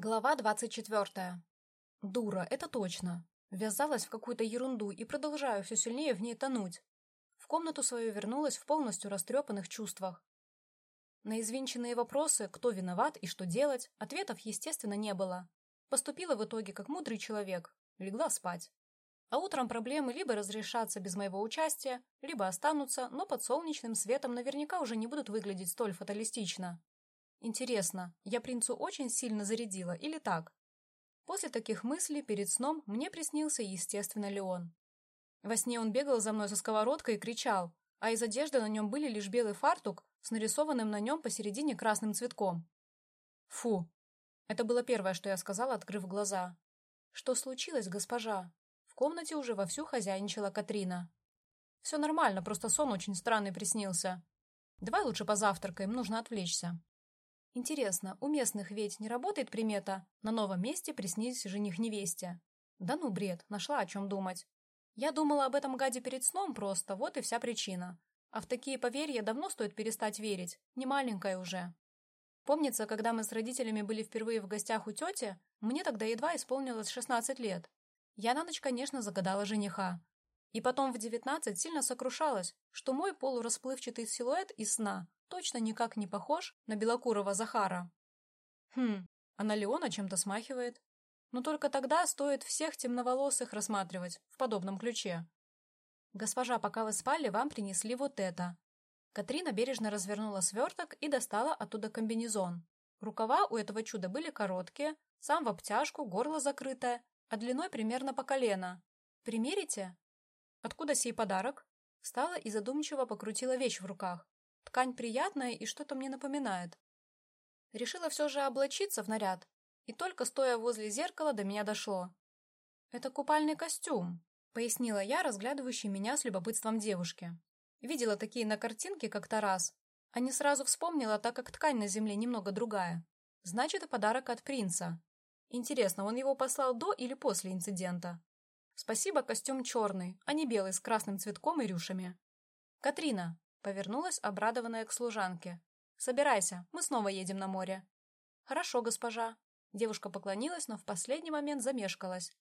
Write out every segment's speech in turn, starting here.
Глава двадцать четвертая. Дура, это точно. Ввязалась в какую-то ерунду и продолжаю все сильнее в ней тонуть. В комнату свою вернулась в полностью растрепанных чувствах. На извинченные вопросы, кто виноват и что делать, ответов, естественно, не было. Поступила в итоге как мудрый человек, легла спать. А утром проблемы либо разрешатся без моего участия, либо останутся, но под солнечным светом наверняка уже не будут выглядеть столь фаталистично. Интересно, я принцу очень сильно зарядила или так? После таких мыслей перед сном мне приснился, естественно, Леон. Во сне он бегал за мной со сковородкой и кричал, а из одежды на нем были лишь белый фартук с нарисованным на нем посередине красным цветком. Фу! Это было первое, что я сказала, открыв глаза. Что случилось, госпожа? В комнате уже вовсю хозяйничала Катрина. Все нормально, просто сон очень странный приснился. Давай лучше позавтракаем, нужно отвлечься. Интересно, у местных ведь не работает примета «на новом месте приснись жених невесте»? Да ну бред, нашла о чем думать. Я думала об этом гаде перед сном просто, вот и вся причина. А в такие поверья давно стоит перестать верить, не маленькая уже. Помнится, когда мы с родителями были впервые в гостях у тети, мне тогда едва исполнилось 16 лет. Я на ночь, конечно, загадала жениха. И потом в 19 сильно сокрушалась, что мой полурасплывчатый силуэт из сна точно никак не похож на белокурого Захара. Хм, а на Леона чем-то смахивает. Но только тогда стоит всех темноволосых рассматривать в подобном ключе. Госпожа, пока вы спали, вам принесли вот это. Катрина бережно развернула сверток и достала оттуда комбинезон. Рукава у этого чуда были короткие, сам в обтяжку, горло закрытое, а длиной примерно по колено. Примерите? Откуда сей подарок? Встала и задумчиво покрутила вещь в руках. Ткань приятная и что-то мне напоминает. Решила все же облачиться в наряд, и только стоя возле зеркала до меня дошло. «Это купальный костюм», — пояснила я, разглядывающей меня с любопытством девушки. Видела такие на картинке как-то раз, а не сразу вспомнила, так как ткань на земле немного другая. Значит, подарок от принца. Интересно, он его послал до или после инцидента? Спасибо, костюм черный, а не белый с красным цветком и рюшами. «Катрина, Повернулась, обрадованная к служанке. «Собирайся, мы снова едем на море». «Хорошо, госпожа». Девушка поклонилась, но в последний момент замешкалась.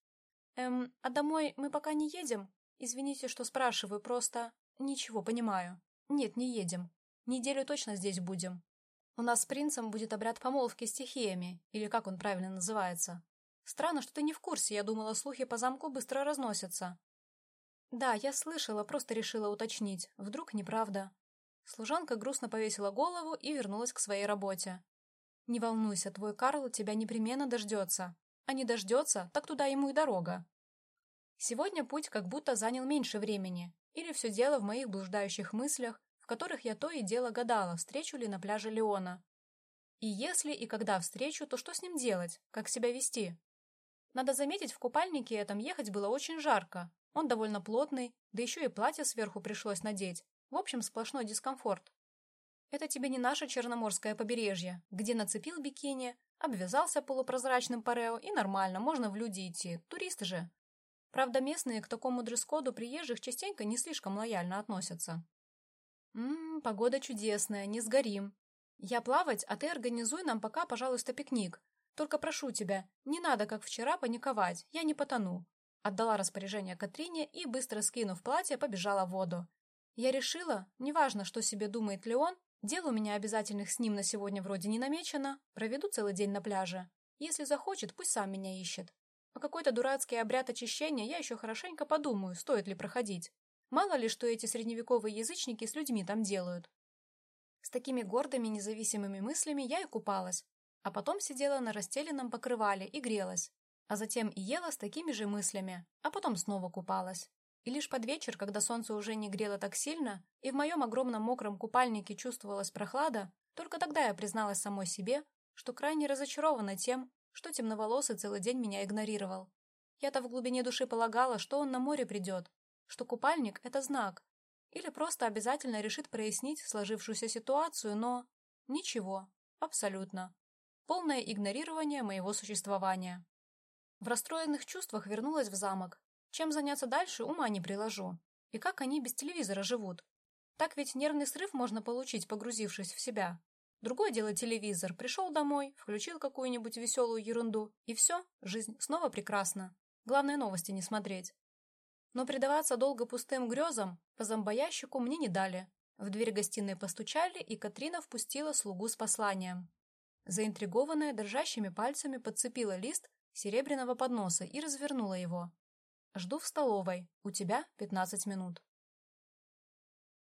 «Эм, а домой мы пока не едем? Извините, что спрашиваю, просто... Ничего, понимаю. Нет, не едем. Неделю точно здесь будем. У нас с принцем будет обряд помолвки с стихиями, или как он правильно называется. Странно, что ты не в курсе, я думала, слухи по замку быстро разносятся. «Да, я слышала, просто решила уточнить. Вдруг неправда». Служанка грустно повесила голову и вернулась к своей работе. «Не волнуйся, твой Карл тебя непременно дождется. А не дождется, так туда ему и дорога». Сегодня путь как будто занял меньше времени, или все дело в моих блуждающих мыслях, в которых я то и дело гадала, встречу ли на пляже Леона. И если и когда встречу, то что с ним делать, как себя вести? Надо заметить, в купальнике этом ехать было очень жарко, он довольно плотный, да еще и платье сверху пришлось надеть. В общем, сплошной дискомфорт. Это тебе не наше Черноморское побережье, где нацепил бикини, обвязался полупрозрачным парео и нормально, можно в люди идти, туристы же. Правда, местные к такому дресс-коду приезжих частенько не слишком лояльно относятся. Ммм, погода чудесная, не сгорим. Я плавать, а ты организуй нам пока, пожалуйста, пикник. Только прошу тебя, не надо, как вчера, паниковать, я не потону. Отдала распоряжение Катрине и, быстро скинув платье, побежала в воду. Я решила, неважно, что себе думает Леон, дел у меня обязательных с ним на сегодня вроде не намечено, проведу целый день на пляже. Если захочет, пусть сам меня ищет. А какой-то дурацкий обряд очищения я еще хорошенько подумаю, стоит ли проходить. Мало ли, что эти средневековые язычники с людьми там делают. С такими гордыми независимыми мыслями я и купалась, а потом сидела на расстеленном покрывале и грелась, а затем и ела с такими же мыслями, а потом снова купалась. И лишь под вечер, когда солнце уже не грело так сильно, и в моем огромном мокром купальнике чувствовалась прохлада, только тогда я призналась самой себе, что крайне разочарована тем, что темноволосый целый день меня игнорировал. Я-то в глубине души полагала, что он на море придет, что купальник — это знак, или просто обязательно решит прояснить сложившуюся ситуацию, но... Ничего, абсолютно. Полное игнорирование моего существования. В расстроенных чувствах вернулась в замок. Чем заняться дальше, ума не приложу. И как они без телевизора живут? Так ведь нервный срыв можно получить, погрузившись в себя. Другое дело телевизор. Пришел домой, включил какую-нибудь веселую ерунду, и все, жизнь снова прекрасна. Главное новости не смотреть. Но предаваться долго пустым грезам по зомбоящику мне не дали. В дверь гостиной постучали, и Катрина впустила слугу с посланием. Заинтригованная, дрожащими пальцами подцепила лист серебряного подноса и развернула его. «Жду в столовой. У тебя пятнадцать минут».